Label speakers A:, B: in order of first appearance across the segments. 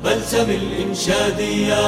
A: بلسم الإنشاديات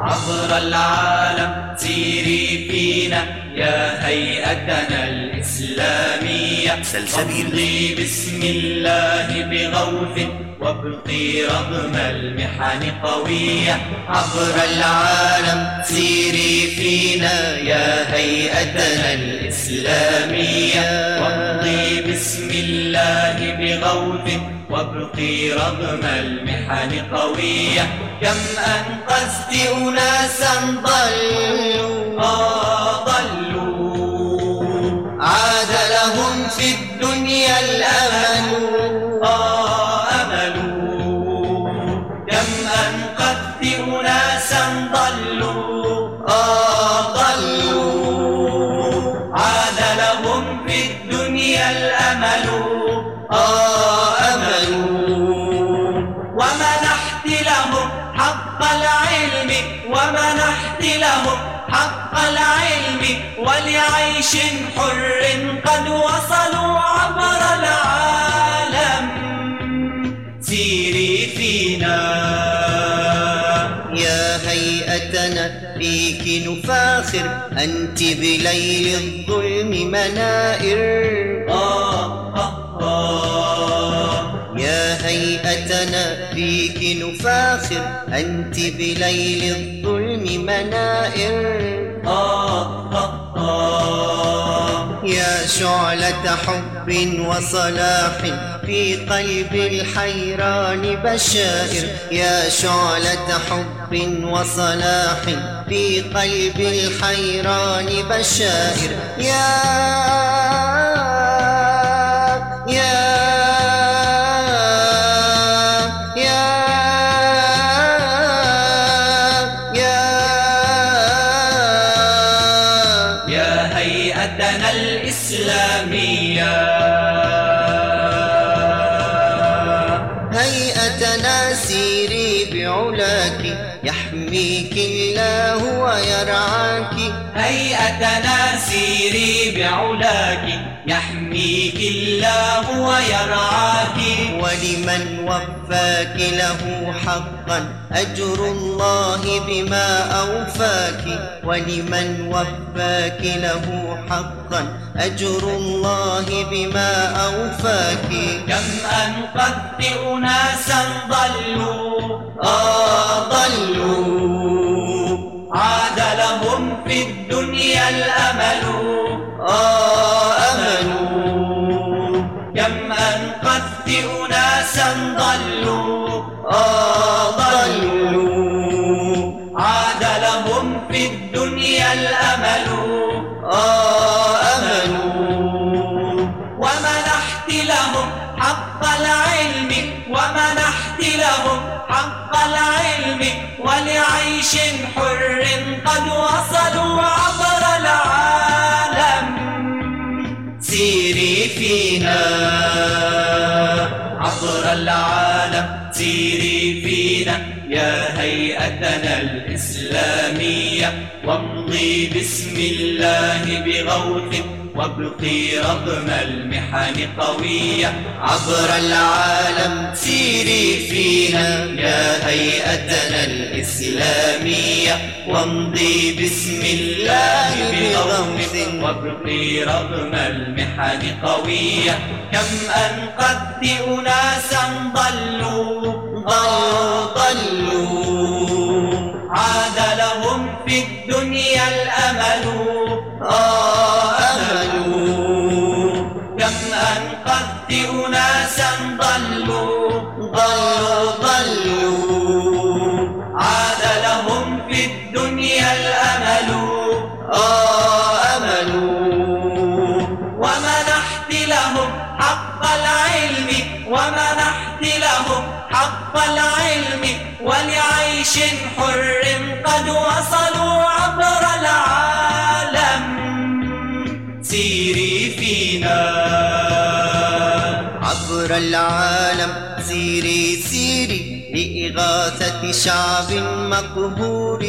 B: عبر العالم سيري فينا يا هيئتنا الإسلامية. سلسبيل بسم الله بغوث وابقي رغم المحن قوية. عبر العالم سيري فينا يا هيئتنا الإسلامية. وابقي بسم الله بغوث وابقي رغم المحن قوية. كم أنقذت أناسا ضلوا لهم حق العلم ولعيش حر قد وصلوا عبر العالم. سيري فينا
C: يا هيئتنا فيك نفاخر. أنت بليل الظلم منائر.
B: آه آه آه.
C: يا هيئتنا فيك نفاخر. أنت بليل الظلم منائر
B: آه آه
C: يا شعلة حب وصلاح في قلب الحيران بشائر. يا شعلة حب وصلاح في قلب الحيران بشائر. يا الله ويرعاك
B: هيئتنا سيري بعلاك. يحميك الله ويرعاك
C: ولمن وفاك له حقا. أجر الله بما أوفاك. ولمن وفاك له حقا. أجر الله بما أوفاك.
B: كم أنقذت أناسا ضلوا؟
C: آه ضلوا.
B: عاد لهم في الدنيا الأمل.
C: آه أمل
B: كم أنقذت أناسا ضلوا.
C: آه ضلوا.
B: عاد لهم في الدنيا الأمل.
C: آه
B: ولعيش حر قد وصلوا عبر العالم. سيري فينا عبر العالم. سيري فينا يا هيئتنا الإسلامية. وامضي بسم الله بغوث وابقي رغم المحن قوية.
C: عبر العالم سيري فينا يا هيئتنا الإسلامية. وامضي بسم الله بغوث
B: وابقي رغم المحن قوية. كم أنقذت أناسا ضلوا
C: ضلوا.
B: عاد لهم في الدنيا الأمل العلم ولعيش حر قد وصلوا عبر العالم. سيري فينا.
C: عبر العالم. سيري سيري. لإغاثة شعب مقهور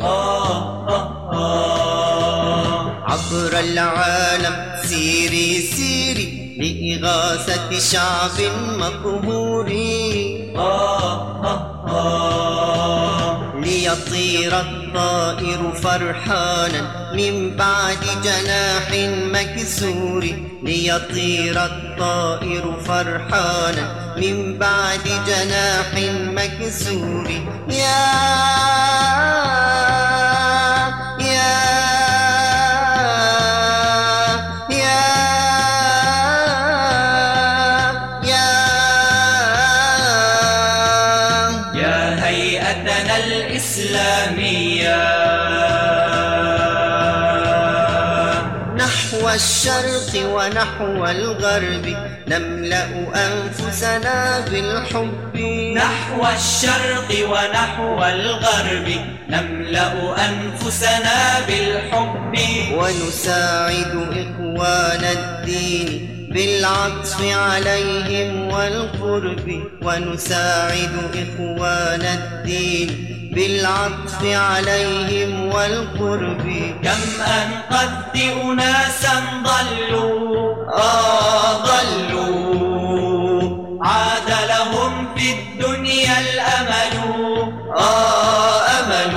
B: آه آه آه
C: عبر العالم. سيري سيري. لإغاثة شعب مقهور
B: آه، آه، آه،
C: ليطير الطائر فرحانا من بعد جناح مكسور. ليطير الطائر فرحانا من بعد جناح مكسور. يا الشرق ونحو الغرب نملأ أنفسنا بالحب.
B: نحو الشرق ونحو الغرب نملأ أنفسنا بالحب.
C: ونساعد إخوان الدين بالعطف عليهم والقرب. ونساعد إخوان الدين بالعطف عليهم والقرب.
B: كم أنقذت أناسا ضلوا.
C: آه
B: ضلوا. عاد لهم في الدنيا الأمل.
C: آه أمل.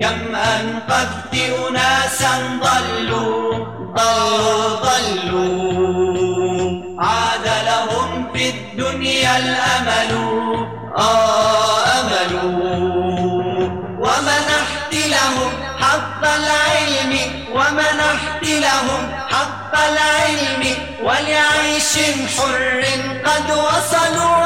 B: كم أنقذت أناسا ضلوا.
C: ضلوا ضلوا.
B: عاد لهم في الدنيا الأمل.
C: آه
B: عرش حر قد وصلوا